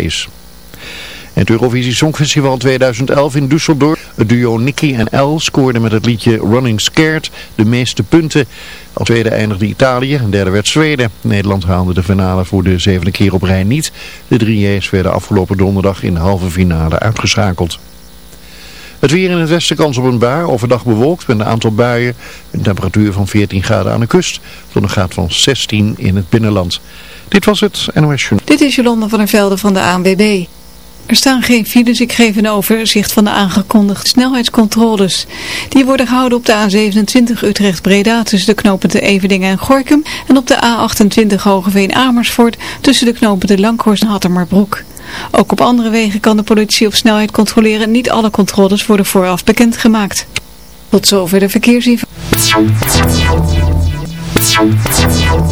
is. Het Eurovisie Songfestival 2011 in Düsseldorf. Het duo Nicky en El scoorde met het liedje Running Scared de meeste punten. Als tweede eindigde Italië en derde werd Zweden. Nederland haalde de finale voor de zevende keer op rij niet. De drie J's werden afgelopen donderdag in de halve finale uitgeschakeld. Het weer in het westen kans op een bui, overdag bewolkt met een aantal buien. Een temperatuur van 14 graden aan de kust tot een graad van 16 in het binnenland. Dit was het NOS Dit is Jolanda van der Velde van de ANWB. Er staan geen files, ik geef een overzicht van de aangekondigde snelheidscontroles. Die worden gehouden op de A27 Utrecht-Breda tussen de knopen Evedingen en Gorkum en op de A28 Hogeveen-Amersfoort tussen de knopen de Langhorst en Hattermarbroek. Ook op andere wegen kan de politie op snelheid controleren. Niet alle controles worden vooraf bekendgemaakt. Tot zover de verkeersinformatie.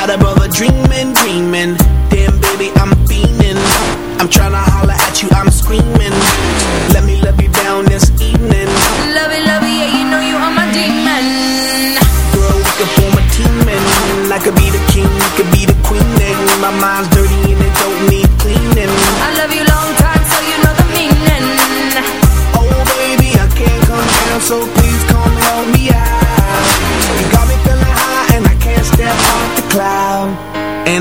got a brother dreaming, dreaming. Damn, baby, I'm fiending. I'm trying to holler at you, I'm screaming. Let me love you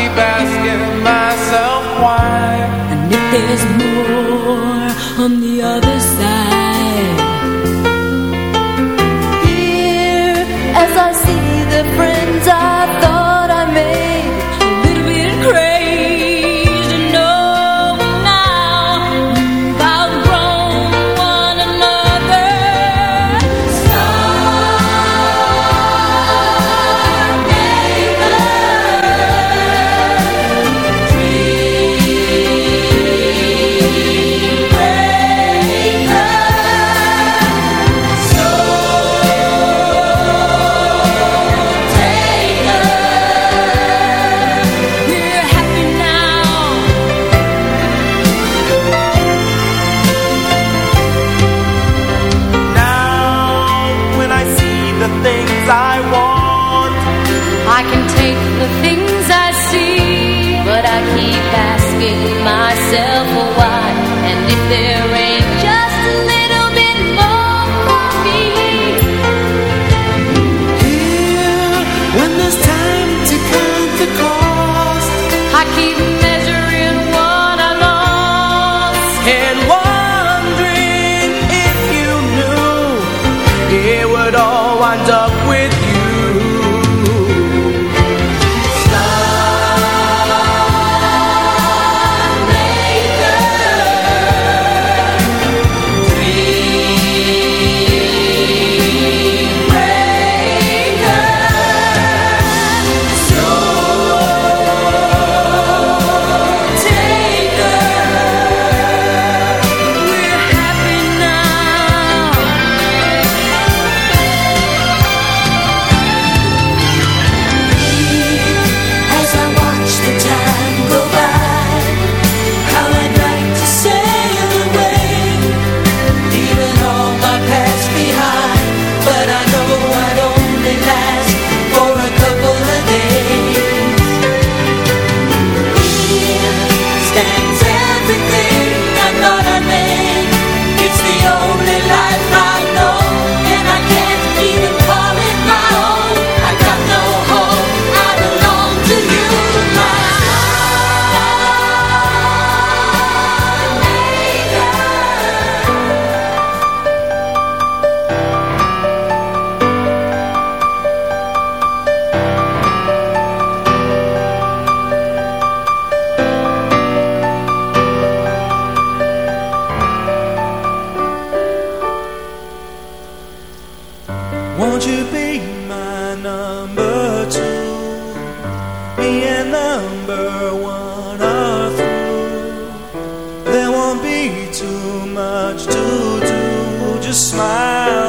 be back. Keep Just smile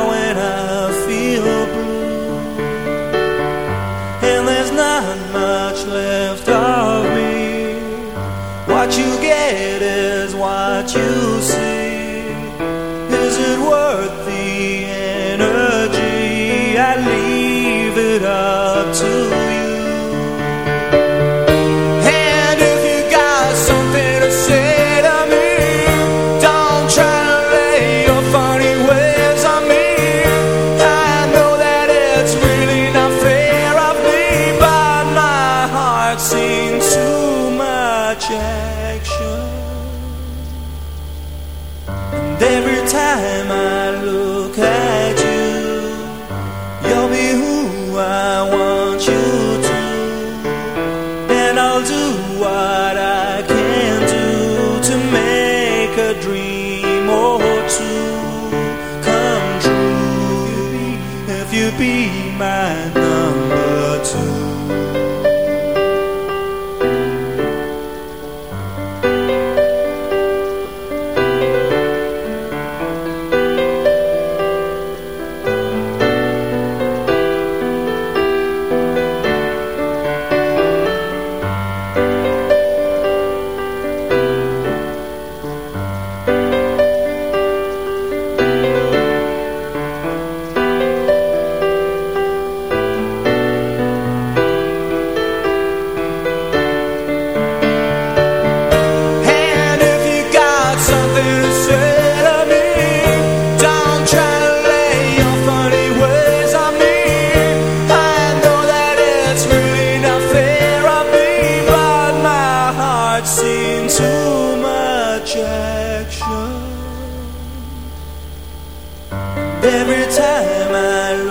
my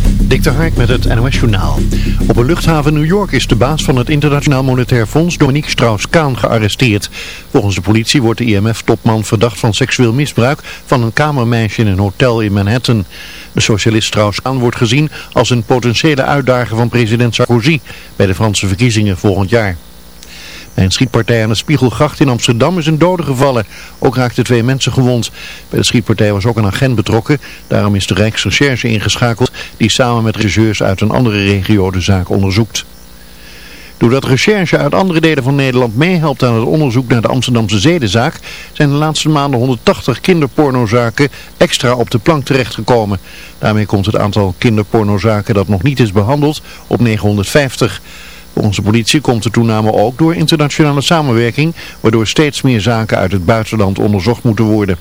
Dik de met het NOS Journaal. Op een luchthaven New York is de baas van het Internationaal Monetair Fonds Dominique Strauss-Kaan gearresteerd. Volgens de politie wordt de IMF-topman verdacht van seksueel misbruik van een kamermeisje in een hotel in Manhattan. De socialist Strauss-Kaan wordt gezien als een potentiële uitdager van president Sarkozy bij de Franse verkiezingen volgend jaar. Bij een schietpartij aan de Spiegelgracht in Amsterdam is een dode gevallen. Ook raakten twee mensen gewond. Bij de schietpartij was ook een agent betrokken. Daarom is de Rijksrecherche ingeschakeld die samen met regisseurs uit een andere regio de zaak onderzoekt. Doordat recherche uit andere delen van Nederland meehelpt aan het onderzoek naar de Amsterdamse zedenzaak, zijn de laatste maanden 180 kinderpornozaken extra op de plank terechtgekomen. Daarmee komt het aantal kinderpornozaken dat nog niet is behandeld op 950. De politie komt de toename ook door internationale samenwerking, waardoor steeds meer zaken uit het buitenland onderzocht moeten worden.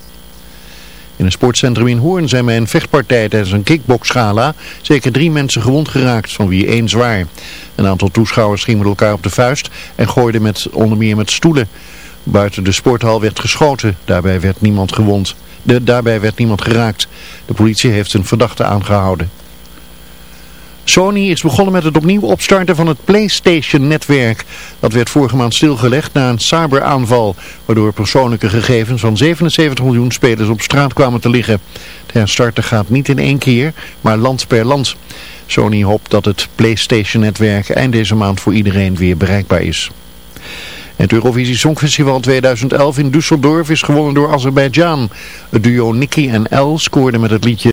In een sportcentrum in Hoorn zijn bij een vechtpartij tijdens een kickboxgala zeker drie mensen gewond geraakt, van wie één zwaar. Een aantal toeschouwers gingen met elkaar op de vuist en gooiden met, onder meer met stoelen. Buiten de sporthal werd geschoten, daarbij werd niemand gewond. De, daarbij werd niemand geraakt. De politie heeft een verdachte aangehouden. Sony is begonnen met het opnieuw opstarten van het PlayStation-netwerk. Dat werd vorige maand stilgelegd na een cyberaanval, waardoor persoonlijke gegevens van 77 miljoen spelers op straat kwamen te liggen. Het herstarten gaat niet in één keer, maar land per land. Sony hoopt dat het PlayStation-netwerk eind deze maand voor iedereen weer bereikbaar is. Het Eurovisie Songfestival 2011 in Düsseldorf is gewonnen door Azerbeidzjan. Het duo Nicky en El scoorde met het liedje